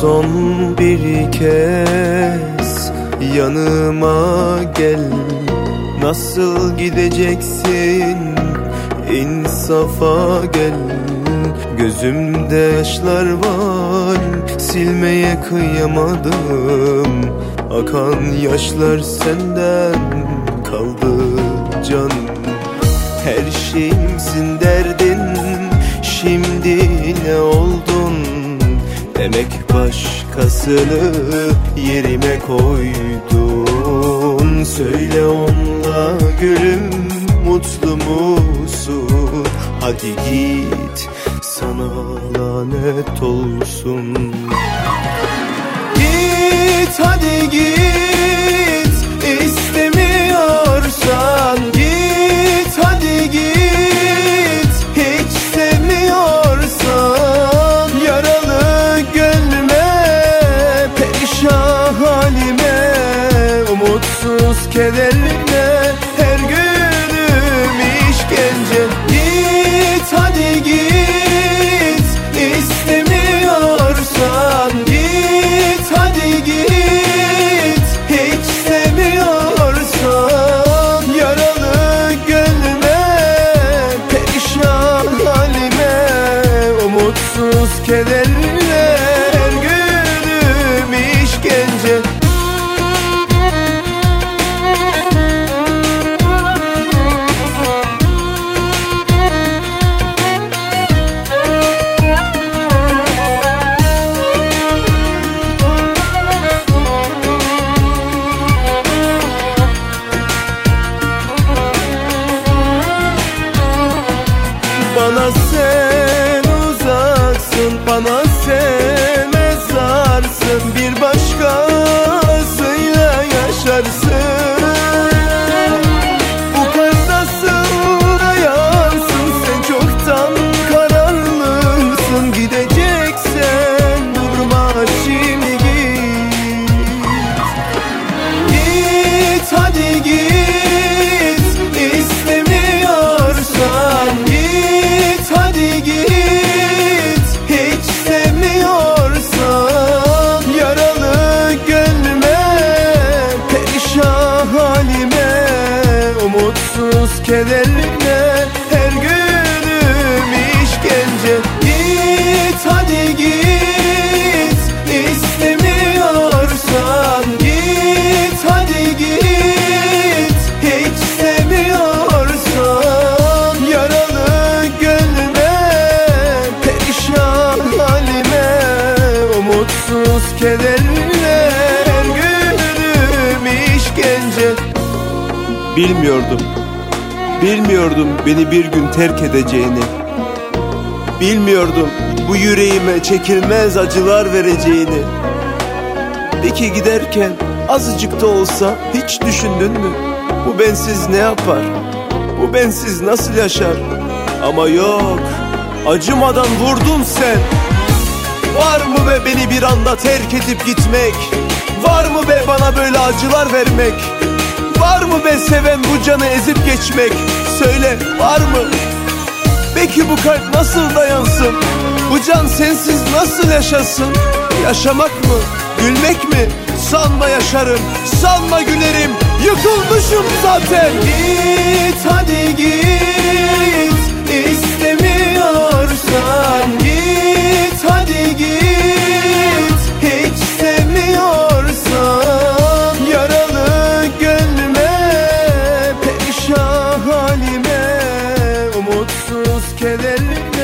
Son bir kez yanıma gel. Nasıl gideceksin? İnsafa gel. Gözümde yaşlar var silmeye kıyamadım. Akan yaşlar senden kaldı canım. Her şeyimsin derdin Demek başkasını yerime koydun. Söyle onunla gülüm mutlu musun? Hadi git sana lanet olsun. Git hadi git Kederine her günüm işkence. Git hadi git istemiyorsan Git hadi git. Hiç sevmiyorsan Yaralı gönlüme perişan halime Umutsuz kederine Umutsuz kederine her günüm işkence. Git hadi git istemiyorsan Git hadi git. Hiç sevmiyorsan Yaralı gönlüme perişan halime. Umutsuz kederine her günüm işkence. Bilmiyordum. Bilmiyordum beni bir gün terk edeceğini. Bilmiyordum bu yüreğime çekilmez acılar vereceğini. Peki giderken azıcık da olsa hiç düşündün mü? Bu bensiz ne yapar? Bu bensiz nasıl yaşar? Ama yok, acımadan vurdun sen. Var mı be beni bir anda terk edip gitmek? Var mı be bana böyle acılar vermek? Var mı be seven bu canı ezip geçmek? Söyle var mı? Peki bu kalp nasıl dayansın? Bu can sensiz nasıl yaşasın? Yaşamak mı? Gülmek mi? Sanma yaşarım, sanma gülerim Yıkılmışım zaten Git hadi git noche del